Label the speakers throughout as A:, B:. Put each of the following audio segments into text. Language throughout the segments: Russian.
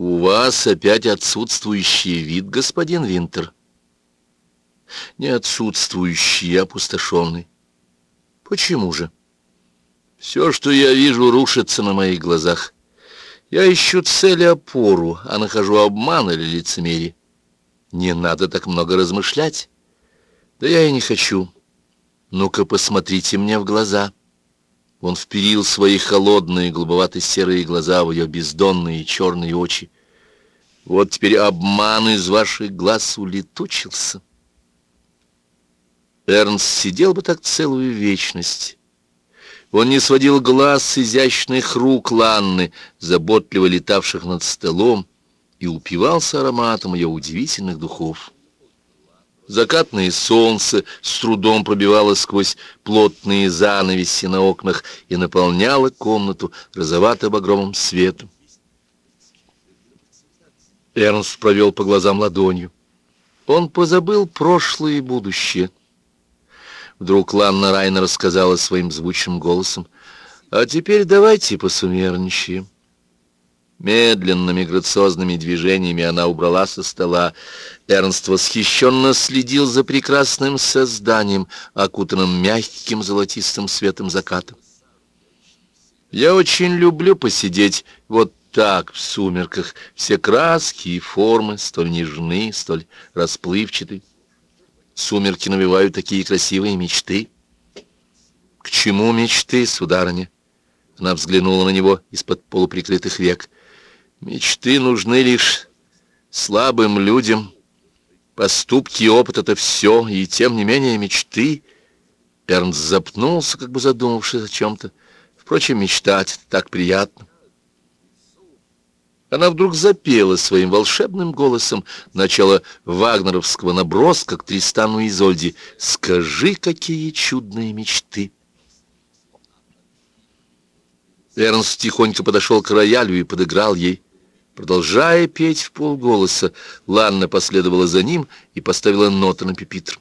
A: «У вас опять отсутствующий вид, господин Винтер». «Не отсутствующий, а опустошенный». «Почему же?» «Все, что я вижу, рушится на моих глазах. Я ищу цель и опору, а нахожу обман или лицемерие. Не надо так много размышлять. Да я и не хочу. Ну-ка, посмотрите мне в глаза». Он вперил свои холодные, голубовато-серые глаза в ее бездонные черные очи. Вот теперь обман из ваших глаз улетучился. Эрнст сидел бы так целую вечность. Он не сводил глаз с изящных рук Ланны, заботливо летавших над столом, и упивался ароматом ее удивительных духов. Закатное солнце с трудом пробивало сквозь плотные занавеси на окнах и наполняло комнату розовато-багровым светом. Эрнст провел по глазам ладонью. Он позабыл прошлое и будущее. Вдруг Ланна Райна рассказала своим звучным голосом. «А теперь давайте посумерничаем». Медленными грациозными движениями она убрала со стола. Эрнст восхищенно следил за прекрасным созданием, окутанным мягким золотистым светом заката. «Я очень люблю посидеть вот так, в сумерках, все краски и формы столь нежны, столь расплывчаты. Сумерки навевают такие красивые мечты». «К чему мечты, сударыня?» Она взглянула на него из-под полуприкрытых век — Мечты нужны лишь слабым людям. Поступки и опыт — это все, и тем не менее мечты... Эрнст запнулся, как бы задумавшись о чем-то. Впрочем, мечтать — так приятно. Она вдруг запела своим волшебным голосом начало вагнеровского наброска к Тристану Изольде «Скажи, какие чудные мечты!» Эрнст тихонько подошел к роялю и подыграл ей. Продолжая петь в полголоса, Ланна последовала за ним и поставила ноты на пепитр.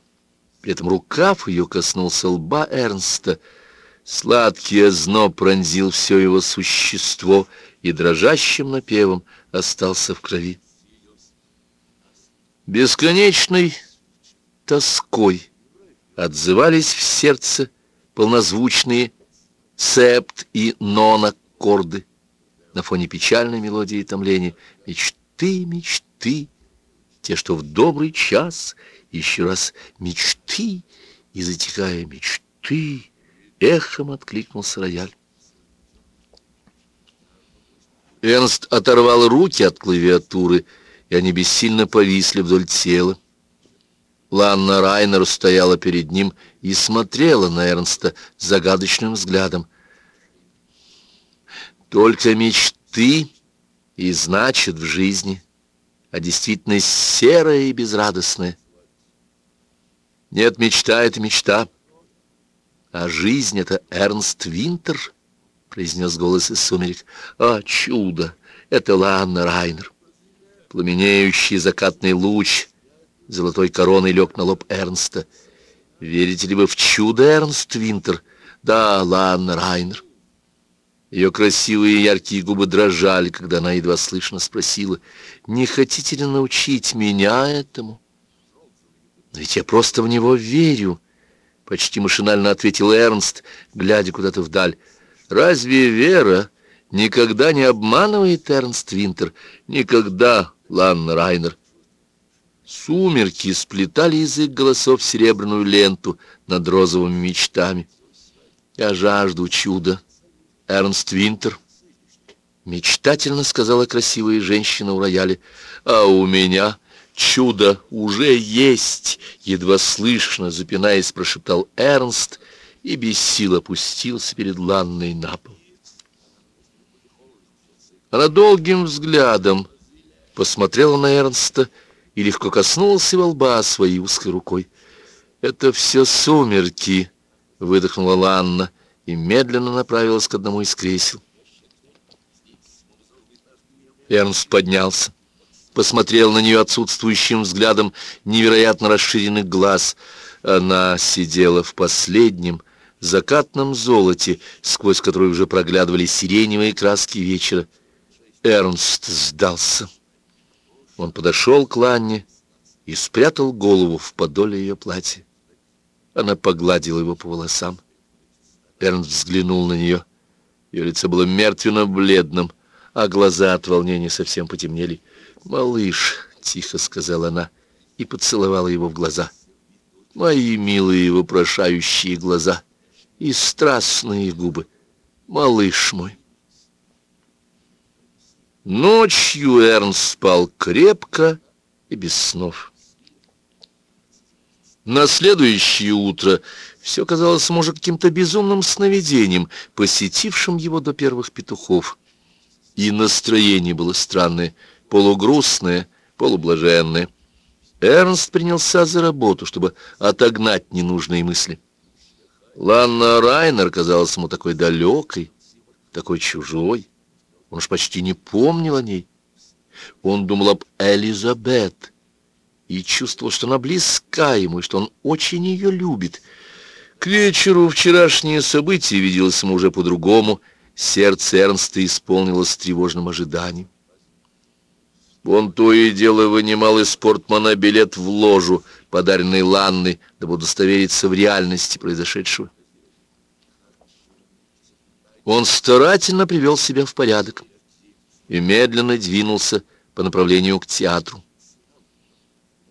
A: При этом рукав ее коснулся лба Эрнста. Сладкий озноб пронзил все его существо и дрожащим напевом остался в крови. Бесконечной тоской отзывались в сердце полнозвучные септ и нон-аккорды на фоне печальной мелодии томления. Мечты, мечты, те, что в добрый час, еще раз мечты, и затихая мечты, эхом откликнулся рояль. Эрнст оторвал руки от клавиатуры, и они бессильно повисли вдоль тела. Ланна Райнер стояла перед ним и смотрела на Эрнста загадочным взглядом. Только мечты и значит в жизни, а действительность серая и безрадостная. Нет, мечта — это мечта, а жизнь — это Эрнст Винтер, — произнес голос из сумерек. А чудо! Это Ланна Райнер. Пламенеющий закатный луч золотой короной лег на лоб Эрнста. Верите ли вы в чудо, Эрнст Винтер? Да, Ланна Райнер. Ее красивые яркие губы дрожали, когда она едва слышно спросила, «Не хотите ли научить меня этому?» «Но ведь я просто в него верю», — почти машинально ответил Эрнст, глядя куда-то вдаль. «Разве вера никогда не обманывает Эрнст Винтер? Никогда, Ланна Райнер». Сумерки сплетали язык голосов серебряную ленту над розовыми мечтами. «Я жажду чуда», Эрнст Винтер. Мечтательно сказала красивая женщина у рояля. А у меня чудо уже есть, едва слышно, запинаясь, прошептал Эрнст и без сил опустился перед Ланной на пол. Она долгим взглядом посмотрела на Эрнста и легко коснулась его лба своей узкой рукой. «Это все сумерки», — выдохнула Ланна и медленно направилась к одному из кресел. Эрнст поднялся, посмотрел на нее отсутствующим взглядом невероятно расширенных глаз. Она сидела в последнем закатном золоте, сквозь который уже проглядывали сиреневые краски вечера. Эрнст сдался. Он подошел к Ланне и спрятал голову в подоле ее платья. Она погладила его по волосам. Эрнст взглянул на нее. Ее лицо было мертвенно-бледным, а глаза от волнения совсем потемнели. «Малыш», — тихо сказала она и поцеловала его в глаза. «Мои милые вопрошающие глаза и страстные губы, малыш мой». Ночью Эрнст спал крепко и без снов. На следующее утро все казалось ему уже каким-то безумным сновидением, посетившим его до первых петухов. И настроение было странное, полугрустное, полублаженное. Эрнст принялся за работу, чтобы отогнать ненужные мысли. Ланна Райнер казалась ему такой далекой, такой чужой. Он уж почти не помнил о ней. Он думал об Элизабет, и чувствовал, что она близка ему, и что он очень ее любит. К вечеру вчерашнее событие виделось ему уже по-другому, сердце Эрнста исполнилось тревожным ожиданием. Он то и дело вынимал из портмона билет в ложу, подаренный Ланной, дабы удостовериться в реальности произошедшего. Он старательно привел себя в порядок и медленно двинулся по направлению к театру.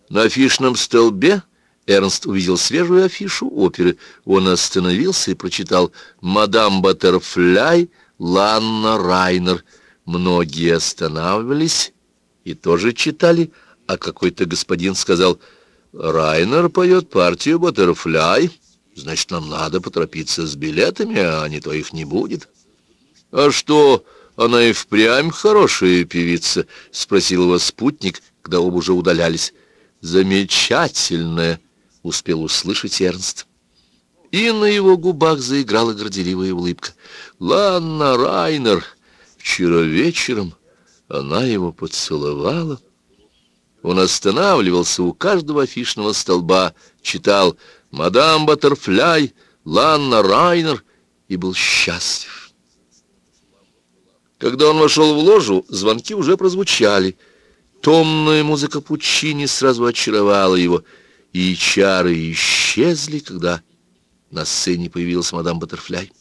A: На афишном столбе Эрнст увидел свежую афишу оперы. Он остановился и прочитал «Мадам Баттерфляй, Ланна Райнер». Многие останавливались и тоже читали, а какой-то господин сказал «Райнер поет партию Баттерфляй, значит, нам надо поторопиться с билетами, а не то их не будет». «А что, она и впрямь хорошая певица?» — спросил его спутник, когда оба уже удалялись. «Замечательная!» — успел услышать Эрнст. И на его губах заиграла горделивая улыбка. «Ланна Райнер! Вчера вечером она его поцеловала». Он останавливался у каждого афишного столба, читал «Мадам Баттерфляй, Ланна Райнер» и был счастлив. Когда он вошел в ложу, звонки уже прозвучали — Томная музыка Пучини сразу очаровала его, и чары исчезли, когда на сцене появилась мадам Баттерфляй.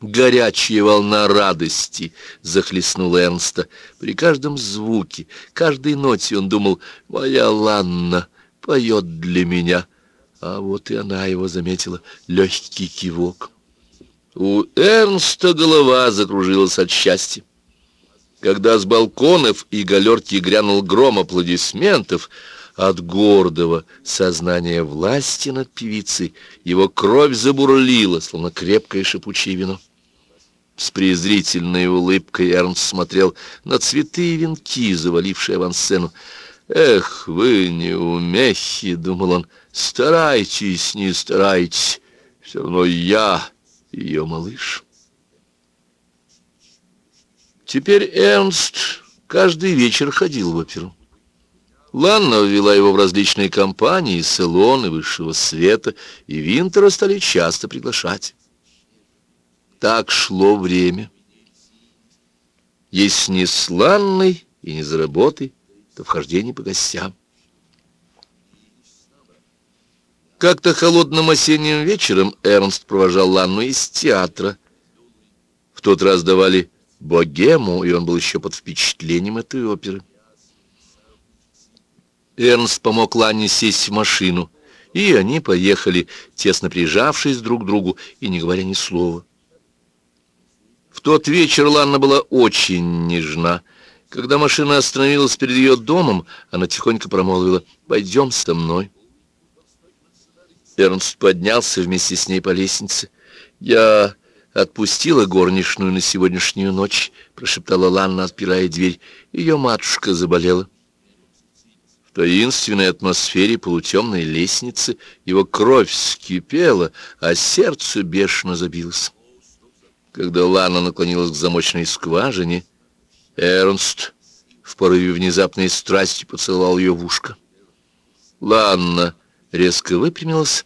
A: Горячая волна радости захлестнула Эрнста. При каждом звуке, каждой ноте он думал «Моя Ланна поет для меня». А вот и она его заметила, легкий кивок. У Эрнста голова закружилась от счастья. Когда с балконов и галерки грянул гром аплодисментов, от гордого сознания власти над певицей его кровь забурлила, словно крепкое шипучее вино. С презрительной улыбкой Эрнст смотрел на цветы и венки, завалившие авансцену. «Эх, вы неумехи!» — думал он. «Старайтесь, не старайтесь, все равно я ее малыш». Теперь Эрнст каждый вечер ходил в оперу. Ланна ввела его в различные компании, салоны высшего света, и Винтера стали часто приглашать. Так шло время. Если не с Ланной и не за работой, то вхождение по гостям. Как-то холодным осенним вечером Эрнст провожал Ланну из театра. В тот раз давали богему, и он был еще под впечатлением этой оперы. Эрнст помог Ланне сесть в машину, и они поехали, тесно прижавшись друг к другу и не говоря ни слова. В тот вечер Ланна была очень нежна. Когда машина остановилась перед ее домом, она тихонько промолвила «Пойдем со мной». Эрнст поднялся вместе с ней по лестнице. «Я отпустила горничную на сегодняшнюю ночь», — прошептала Ланна, отпирая дверь. Ее матушка заболела. Таинственной атмосфере полутемной лестницы его кровь вскипела, а сердце бешено забилось. Когда Ланна наклонилась к замочной скважине, Эрнст в порыве внезапной страсти поцеловал ее в ушко. Ланна резко выпрямилась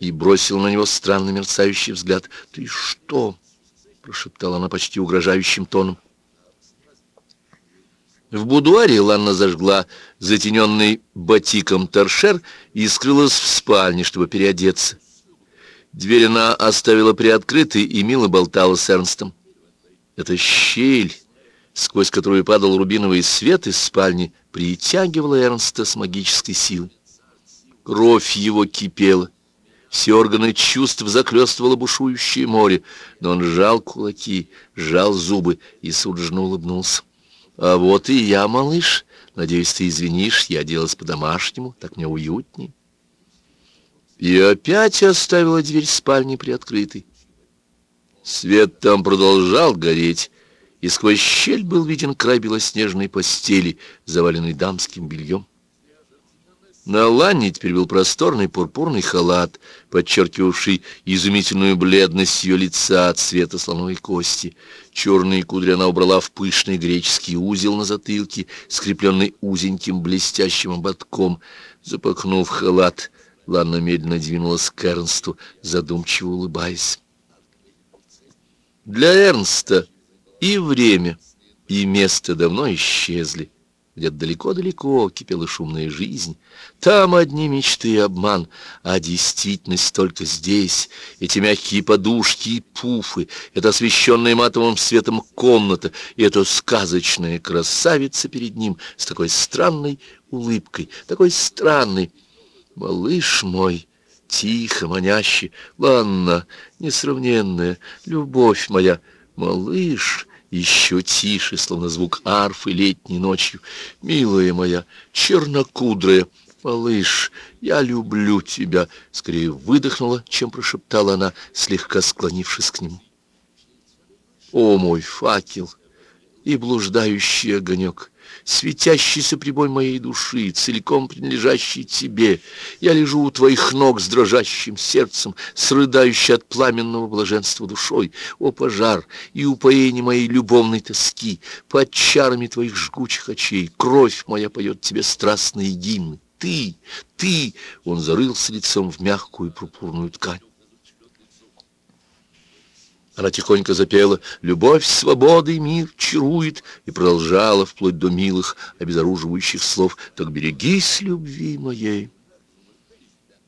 A: и бросил на него странно мерцающий взгляд. «Ты что?» — прошептала она почти угрожающим тоном. В будуаре Ланна зажгла затененный батиком торшер и скрылась в спальне, чтобы переодеться. Дверь она оставила приоткрытой и мило болтала с Эрнстом. Эта щель, сквозь которую падал рубиновый свет из спальни, притягивала Эрнста с магической силой. Кровь его кипела, все органы чувств заклёстывало бушующее море, но он сжал кулаки, сжал зубы и судорожно улыбнулся. А вот и я, малыш. Надеюсь, ты извинишь, я делась по-домашнему, так мне уютней. И опять оставила дверь спальни приоткрытой. Свет там продолжал гореть, и сквозь щель был виден край белоснежной постели, заваленной дамским бельем. На Ланне теперь был просторный пурпурный халат, подчеркивавший изумительную бледность ее лица от цвета слоновой кости. Черные кудри она убрала в пышный греческий узел на затылке, скрепленный узеньким блестящим ободком. Запахнув халат, Ланна медленно двинулась к Эрнсту, задумчиво улыбаясь. Для Эрнста и время, и место давно исчезли где-то далеко-далеко кипела шумная жизнь. Там одни мечты и обман, а действительность только здесь. Эти мягкие подушки и пуфы, это освещенная матовым светом комната, и эта сказочная красавица перед ним с такой странной улыбкой, такой странной. Малыш мой, тихо, маняще, Ланна, несравненная, любовь моя, малыш, еще тише, словно звук арфы летней ночью. «Милая моя, чернокудрая, малыш, я люблю тебя!» Скорее выдохнула, чем прошептала она, слегка склонившись к нему. «О, мой факел и блуждающий огонек!» Светящийся прибой моей души, целиком принадлежащий тебе. Я лежу у твоих ног с дрожащим сердцем, с рыдающей от пламенного блаженства душой. О, пожар и упоение моей любовной тоски, под чарами твоих жгучих очей, кровь моя поет тебе страстные гимны. Ты, ты, он зарылся лицом в мягкую пурпурную ткань. Она тихонько запела «Любовь, свобода и мир чарует» и продолжала вплоть до милых, обезоруживающих слов «Так берегись любви моей».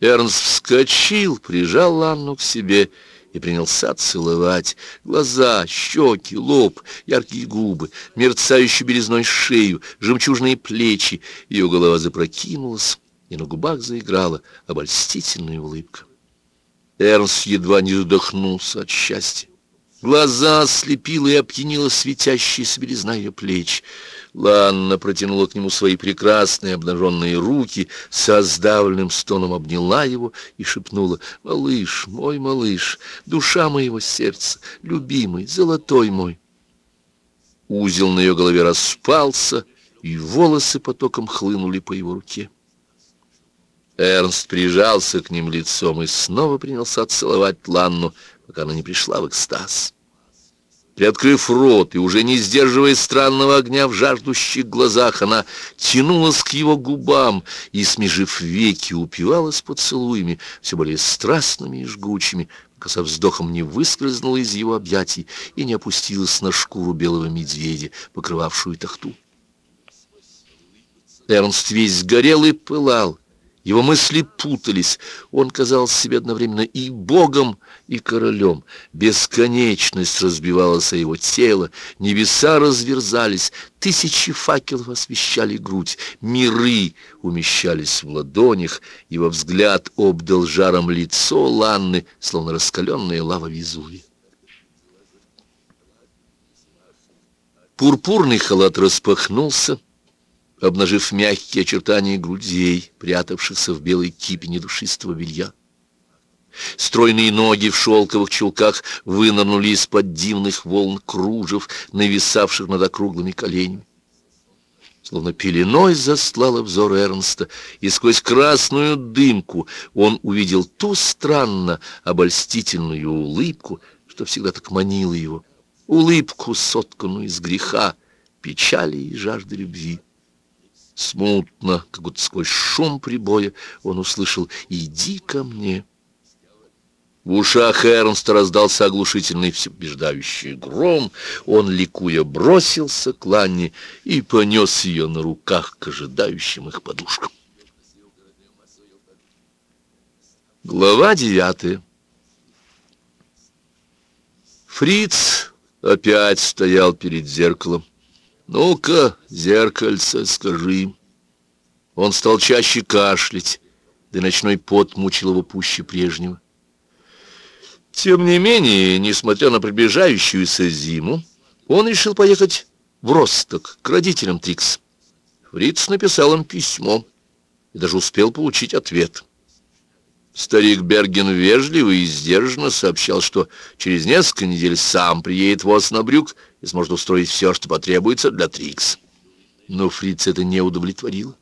A: Эрнст вскочил, прижал Анну к себе и принялся целовать. Глаза, щеки, лоб, яркие губы, мерцающую белизной шею, жемчужные плечи. Ее голова запрокинулась, и на губах заиграла обольстительная улыбка. Эрнст едва не задохнулся от счастья. Глаза ослепила и опьянила светящаяся белизна ее плеч. Ланна протянула к нему свои прекрасные обнаженные руки, со сдавленным стоном обняла его и шепнула «Малыш, мой малыш, душа моего сердца, любимый, золотой мой». Узел на ее голове распался, и волосы потоком хлынули по его руке. Эрнст прижался к ним лицом и снова принялся целовать Ланну, пока она не пришла в экстаз. Приоткрыв рот и уже не сдерживая странного огня в жаждущих глазах, она тянулась к его губам и, смежив веки, упивалась поцелуями, все более страстными и жгучими, пока со вздохом не выскользнула из его объятий и не опустилась на шкуру белого медведя, покрывавшую тахту. Эрнст весь горел и пылал, его мысли путались. Он казался себе одновременно и богом, и королем. Бесконечность разбивалась о его тело, небеса разверзались, тысячи факелов освещали грудь, миры умещались в ладонях, его взгляд обдал жаром лицо Ланны, словно раскаленная лава Везувия. Пурпурный халат распахнулся, обнажив мягкие очертания грудей, прятавшихся в белой кипе недушистого белья. Стройные ноги в шелковых чулках вынырнули из-под дивных волн кружев, нависавших над округлыми коленями. Словно пеленой заслала взор Эрнста, и сквозь красную дымку он увидел ту странно обольстительную улыбку, что всегда так манила его, улыбку, сотканную из греха, печали и жажды любви. Смутно, как будто сквозь шум прибоя, он услышал «Иди ко мне». В ушах Эрнста раздался оглушительный всеубеждающий гром. Он, ликуя, бросился к Ланне и понес ее на руках к ожидающим их подушкам. Глава девятая. Фриц опять стоял перед зеркалом. «Ну-ка, зеркальце, скажи». Он стал чаще кашлять, да ночной пот мучил его пуще прежнего. Тем не менее, несмотря на приближающуюся зиму, он решил поехать в Росток к родителям Трикс. Фриц написал им письмо и даже успел получить ответ. Старик Берген вежливо и сдержанно сообщал, что через несколько недель сам приедет в Оснабрюк и сможет устроить все, что потребуется для Трикс. Но Фриц это не удовлетворило.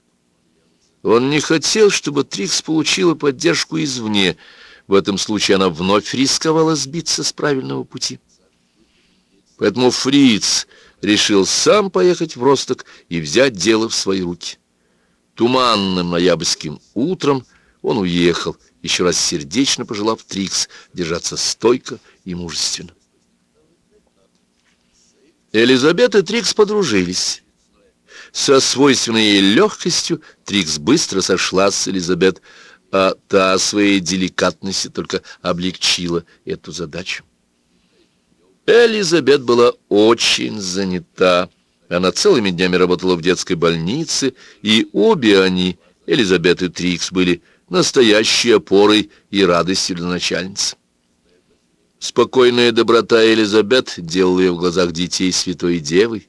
A: Он не хотел, чтобы Трикс получила поддержку извне, в этом случае она вновь рисковала сбиться с правильного пути. Поэтому Фриц решил сам поехать в Росток и взять дело в свои руки. Туманным ноябрьским утром он уехал, еще раз сердечно пожелав Трикс держаться стойко и мужественно. Элизабет и Трикс подружились. Со свойственной легкостью Трикс быстро сошла с Элизабет, а та своей деликатностью только облегчила эту задачу. Элизабет была очень занята. Она целыми днями работала в детской больнице, и обе они, Элизабет и Трикс, были настоящей опорой и радостью для начальницы. Спокойная доброта Элизабет делала ее в глазах детей святой девой,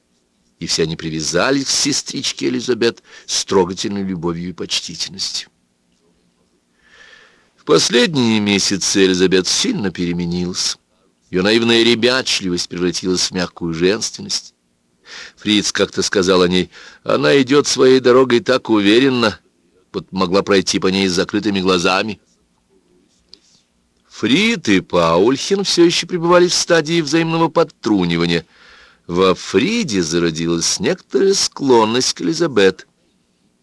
A: и все они привязались к сестричке Элизабет с трогательной любовью и почтительностью. В последние месяцы Элизабет сильно переменилась. Ее наивная ребячливость превратилась в мягкую женственность. Фриц как-то сказал о ней, она идет своей дорогой так уверенно, могла пройти по ней с закрытыми глазами. Фрид и Паульхин все еще пребывали в стадии взаимного подтрунивания. Во Фриде зародилась некоторая склонность к Элизабет.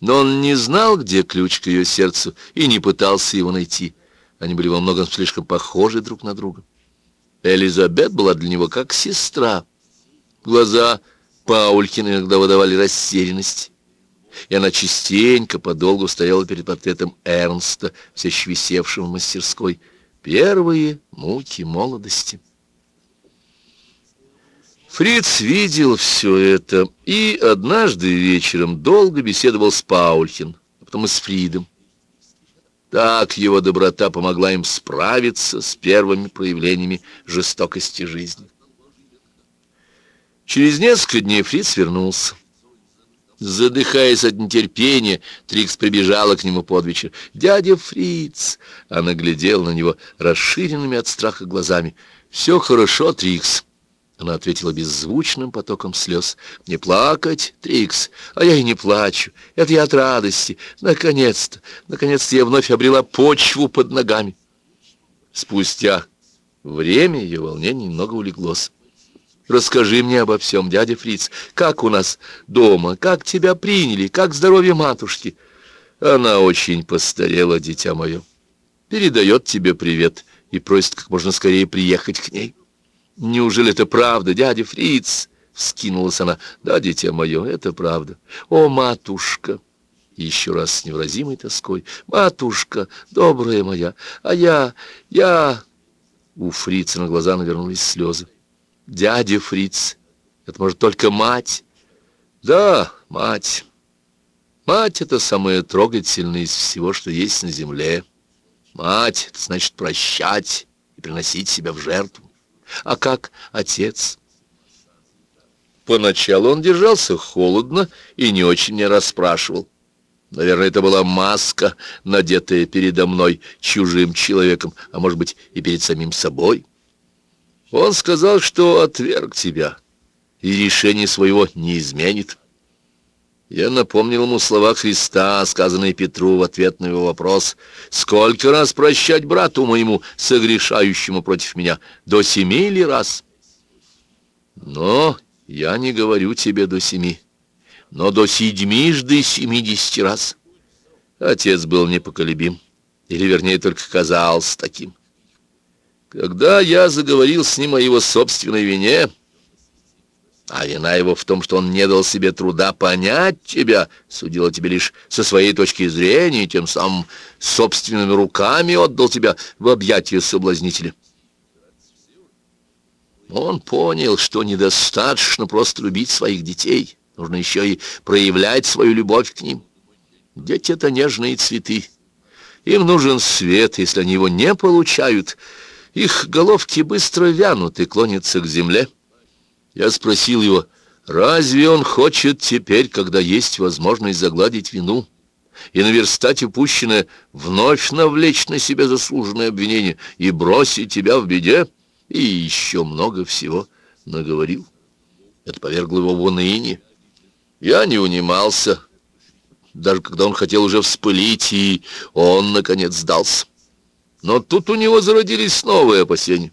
A: Но он не знал, где ключ к ее сердцу, и не пытался его найти. Они были во многом слишком похожи друг на друга. Элизабет была для него как сестра. Глаза Паулькина иногда выдавали растерянность, и она частенько подолгу стояла перед портретом Эрнста, все еще висевшим в мастерской. Первые муки молодости. Фриц видел все это и однажды вечером долго беседовал с Паульхин, а потом и с Фридом. Так его доброта помогла им справиться с первыми проявлениями жестокости жизни. Через несколько дней Фриц вернулся. Задыхаясь от нетерпения, Трикс прибежала к нему под вечер. «Дядя Фриц!» Она глядела на него расширенными от страха глазами. «Все хорошо, Трикс!» Она ответила беззвучным потоком слез. «Не плакать, Трикс, а я и не плачу. Это я от радости. Наконец-то, наконец-то я вновь обрела почву под ногами». Спустя время ее волнение немного улеглось. «Расскажи мне обо всем, дядя Фриц. Как у нас дома? Как тебя приняли? Как здоровье матушки?» «Она очень постарела, дитя мое. Передает тебе привет и просит как можно скорее приехать к ней». «Неужели это правда, дядя Фриц?» — вскинулась она. «Да, дитя мое, это правда. О, матушка!» Еще раз с невразимой тоской. «Матушка, добрая моя, а я, я...» У Фрица на глаза навернулись слезы. «Дядя Фриц, это может только мать». «Да, мать. Мать — это самое трогательное из всего, что есть на земле. Мать — это значит прощать и приносить себя в жертву. А как отец? Поначалу он держался холодно и не очень меня расспрашивал. Наверное, это была маска, надетая передо мной чужим человеком, а может быть и перед самим собой. Он сказал, что отверг тебя и решение своего не изменит. Я напомнил ему слова Христа, сказанные Петру в ответ на его вопрос. «Сколько раз прощать брату моему, согрешающему против меня? До семи или раз?» «Но я не говорю тебе до семи, но до седьмижды семидесяти раз». Отец был непоколебим, или, вернее, только казался таким. Когда я заговорил с ним о его собственной вине, а вина его в том, что он не дал себе труда понять тебя, судил тебе лишь со своей точки зрения, и тем самым собственными руками отдал тебя в объятия соблазнителя. Он понял, что недостаточно просто любить своих детей, нужно еще и проявлять свою любовь к ним. Дети — это нежные цветы. Им нужен свет, если они его не получают. Их головки быстро вянут и клонятся к земле. Я спросил его, разве он хочет теперь, когда есть возможность загладить вину и наверстать упущенное, вновь навлечь на себя заслуженное обвинение и бросить тебя в беде? И еще много всего наговорил. Это повергло его в уныние. Я не унимался, даже когда он хотел уже вспылить, и он, наконец, сдался. Но тут у него зародились новые опасения.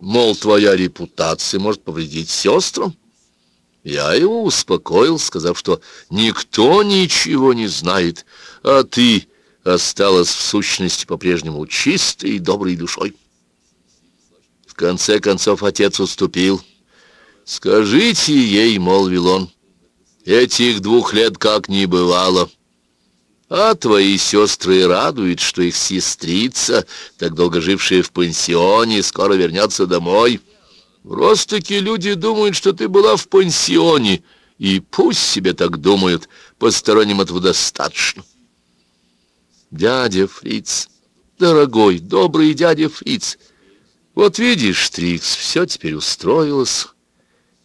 A: Мол, твоя репутация может повредить сестрам. Я его успокоил, сказав, что никто ничего не знает, а ты осталась в сущности по-прежнему чистой и доброй душой. В конце концов отец уступил. «Скажите ей, — молвил он, — этих двух лет как не бывало». А твои сестры радуют, что их сестрица, так долго жившая в пансионе, скоро вернется домой. Просто-таки люди думают, что ты была в пансионе, и пусть себе так думают, посторонним этого достаточно. Дядя Фриц, дорогой, добрый дядя Фриц, вот видишь, Трикс, все теперь устроилось,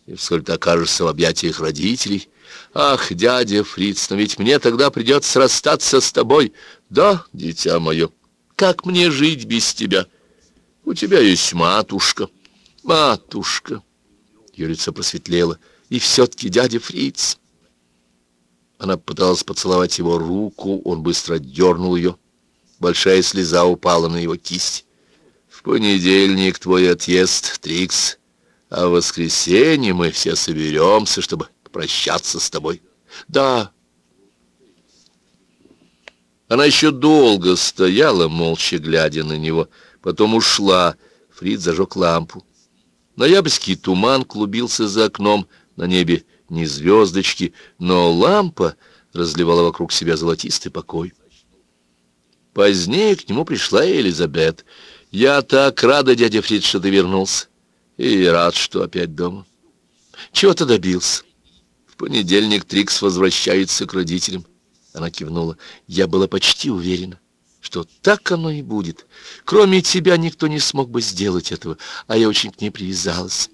A: и вскоре ты окажешься в объятиях родителей, Ах, дядя Фриц, но ведь мне тогда придется расстаться с тобой. Да, дитя мое, как мне жить без тебя? У тебя есть матушка. Матушка. Ее лицо просветлело. И все-таки дядя Фриц. Она пыталась поцеловать его руку, он быстро дернул ее. Большая слеза упала на его кисть. В понедельник твой отъезд, Трикс, а в воскресенье мы все соберемся, чтобы прощаться с тобой. Да. Она еще долго стояла, молча глядя на него, потом ушла. Фрид зажег лампу. Ноябрьский туман клубился за окном, на небе не звездочки, но лампа разливала вокруг себя золотистый покой. Позднее к нему пришла Элизабет. «Я так рада, дядя Фрид, что ты вернулся. И рад, что опять дома. Чего ты добился?» Понедельник Трикс возвращается к родителям. Она кивнула. Я была почти уверена, что так оно и будет. Кроме тебя никто не смог бы сделать этого, а я очень к ней привязалась.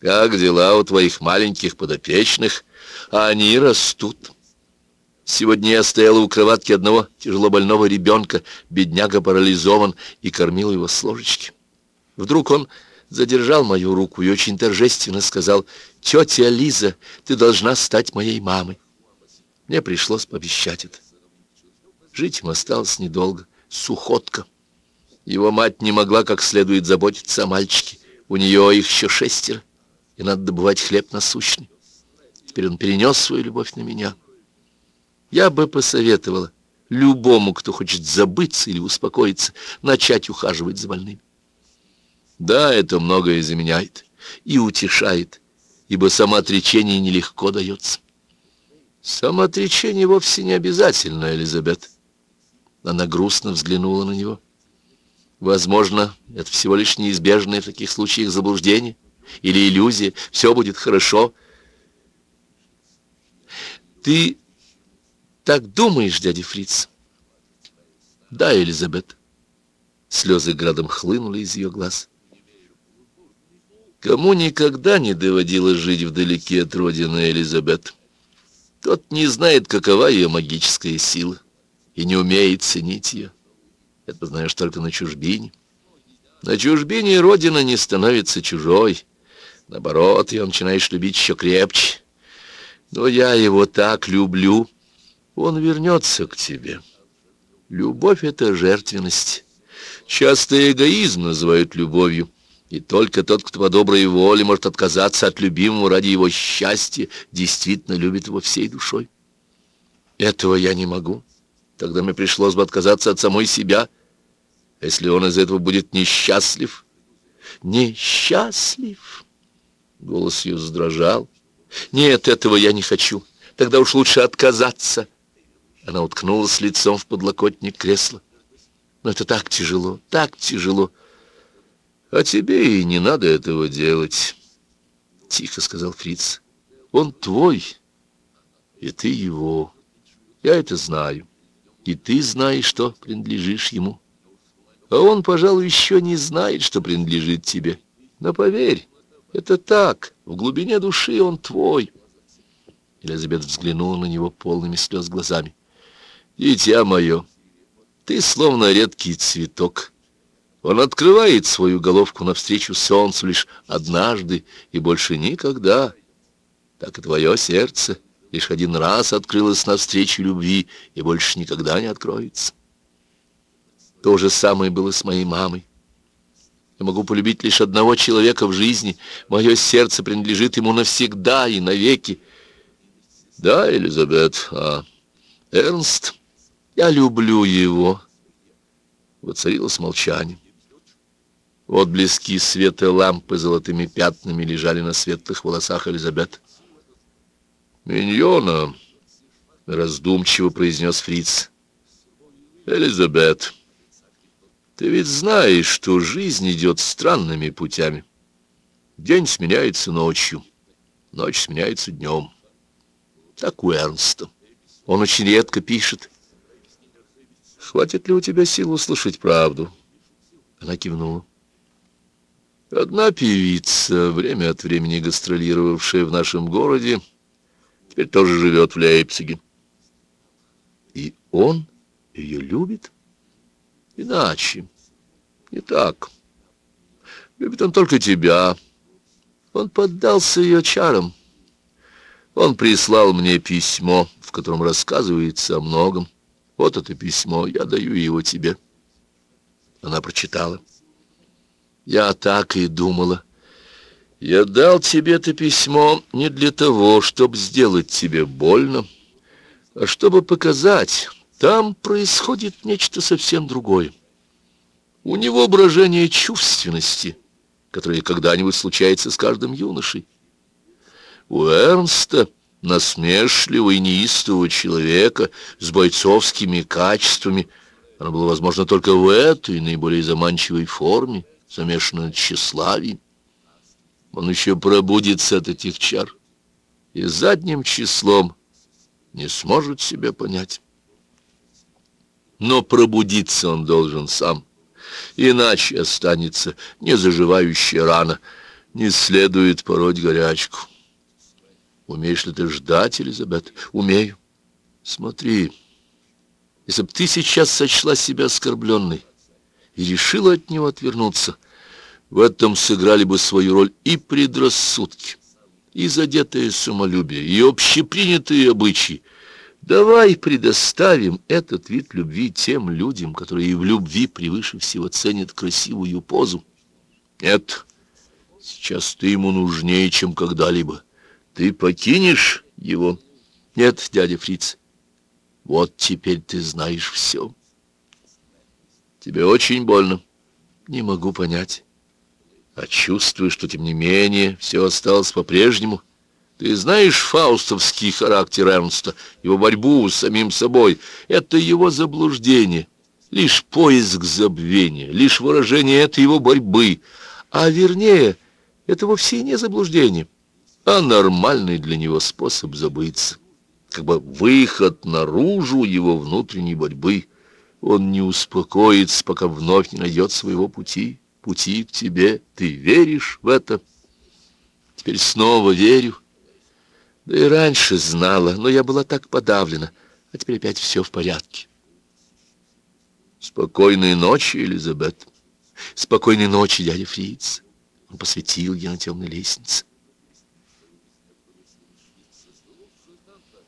A: Как дела у твоих маленьких подопечных? Они растут. Сегодня я стояла у кроватки одного тяжело больного ребенка, бедняга парализован, и кормила его с ложечки. Вдруг он задержал мою руку и очень торжественно сказал, «Тетя Лиза, ты должна стать моей мамой». Мне пришлось пообещать это. Жить им осталось недолго. Сухотка. Его мать не могла как следует заботиться о мальчике. У нее их еще шестеро, и надо добывать хлеб насущный. Теперь он перенес свою любовь на меня. Я бы посоветовала любому, кто хочет забыться или успокоиться, начать ухаживать за больными. Да, это многое заменяет и утешает, ибо самоотречение нелегко дается. Самоотречение вовсе не обязательно, Элизабет. Она грустно взглянула на него. Возможно, это всего лишь неизбежное в таких случаях заблуждение или иллюзия. Все будет хорошо. Ты так думаешь, дядя Фриц? Да, Элизабет. Слезы градом хлынули из ее глаз. Кому никогда не доводилось жить вдалеке от родины Элизабет, тот не знает, какова ее магическая сила, и не умеет ценить ее. Это знаешь только на чужбине. На чужбине родина не становится чужой. Наоборот, ее начинаешь любить еще крепче. Но я его так люблю. Он вернется к тебе. Любовь — это жертвенность. Часто эгоизм называют любовью. И только тот, кто по доброй воле может отказаться от любимого ради его счастья, действительно любит его всей душой. Этого я не могу. Тогда мне пришлось бы отказаться от самой себя. Если он из этого будет несчастлив... Несчастлив? Голос ее задрожал. Нет, этого я не хочу. Тогда уж лучше отказаться. Она уткнулась лицом в подлокотник кресла. Но это так тяжело, так тяжело. А тебе и не надо этого делать, тихо сказал Фриц. Он твой, и ты его. Я это знаю. И ты знаешь, что принадлежишь ему. А он, пожалуй, еще не знает, что принадлежит тебе. Но поверь, это так. В глубине души он твой. Элизабет взглянула на него полными слез глазами. «Дитя мое, ты словно редкий цветок. Он открывает свою головку навстречу солнцу лишь однажды и больше никогда. Так и твое сердце лишь один раз открылось навстречу любви и больше никогда не откроется. То же самое было с моей мамой. Я могу полюбить лишь одного человека в жизни. Мое сердце принадлежит ему навсегда и навеки. Да, Элизабет, а Эрнст, я люблю его. Воцарилось молчание. Вот близкие света лампы золотыми пятнами лежали на светлых волосах Элизабет. «Миньона», — раздумчиво произнес Фриц. «Элизабет». Ты ведь знаешь, что жизнь идет странными путями. День сменяется ночью, ночь сменяется днем. Так у Эрнста. Он очень редко пишет. Хватит ли у тебя сил услышать правду? Она кивнула. Одна певица, время от времени гастролировавшая в нашем городе, теперь тоже живет в Лейпциге. И он ее любит? Иначе. Не так. Любит он только тебя. Он поддался ее чарам. Он прислал мне письмо, в котором рассказывается о многом. Вот это письмо, я даю его тебе. Она прочитала. Я так и думала. Я дал тебе это письмо не для того, чтобы сделать тебе больно, а чтобы показать, там происходит нечто совсем другое. У него брожение чувственности, которое когда-нибудь случается с каждым юношей. У Эрнста, насмешливого и неистового человека, с бойцовскими качествами, оно было возможно только в этой наиболее заманчивой форме, замешанной тщеславием. Он еще пробудится от этих чар и задним числом не сможет себя понять. Но пробудиться он должен сам иначе останется незаживающая рана. Не следует пороть горячку. Умеешь ли ты ждать, Элизабет? Умею. Смотри, если б ты сейчас сочла себя оскорбленной и решила от него отвернуться, в этом сыграли бы свою роль и предрассудки, и задетое самолюбие, и общепринятые обычаи, Давай предоставим этот вид любви тем людям, которые в любви превыше всего ценят красивую позу. Нет, сейчас ты ему нужнее, чем когда-либо. Ты покинешь его? Нет, дядя Фриц. Вот теперь ты знаешь все. Тебе очень больно. Не могу понять. А чувствую, что, тем не менее, все осталось по-прежнему. Ты знаешь фаустовский характер Эрнста, его борьбу с самим собой. Это его заблуждение, лишь поиск забвения, лишь выражение этой его борьбы. А вернее, это вовсе не заблуждение, а нормальный для него способ забыться. Как бы выход наружу его внутренней борьбы. Он не успокоится, пока вновь не найдет своего пути, пути к тебе. Ты веришь в это? Теперь снова верю. Да и раньше знала, но я была так подавлена, а теперь опять все в порядке. Спокойной ночи, Элизабет. Спокойной ночи, дядя Фриц. Он посветил ей на темной лестнице.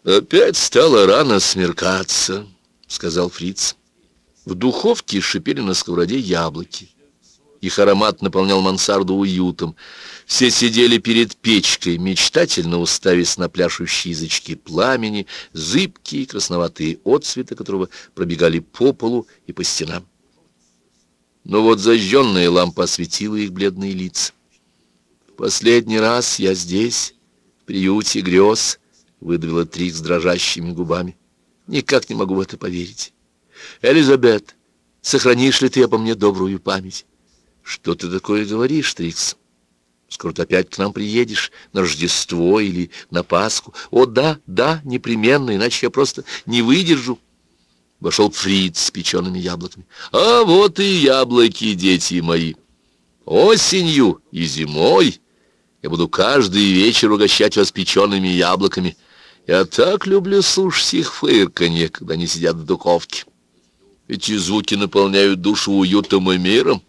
A: Опять стало рано смеркаться, сказал Фриц. В духовке шипели на сковороде яблоки. Их аромат наполнял мансарду уютом. Все сидели перед печкой, мечтательно уставясь на пляшущие язычки пламени, зыбкие красноватые отцветы которого пробегали по полу и по стенам. но вот зажженная лампа осветила их бледные лица. «В последний раз я здесь, в приюте грез», — выдавила Трикс дрожащими губами. «Никак не могу в это поверить. Элизабет, сохранишь ли ты обо мне добрую память?» «Что ты такое говоришь, Трикс? Скоро ты опять к нам приедешь, на Рождество или на Пасху. О, да, да, непременно, иначе я просто не выдержу». Вошел Фриц с печеными яблоками. «А вот и яблоки, дети мои! Осенью и зимой я буду каждый вечер угощать вас печеными яблоками. Я так люблю слушать их фырканье, когда они сидят в духовке. Эти звуки наполняют душу уютом и миром».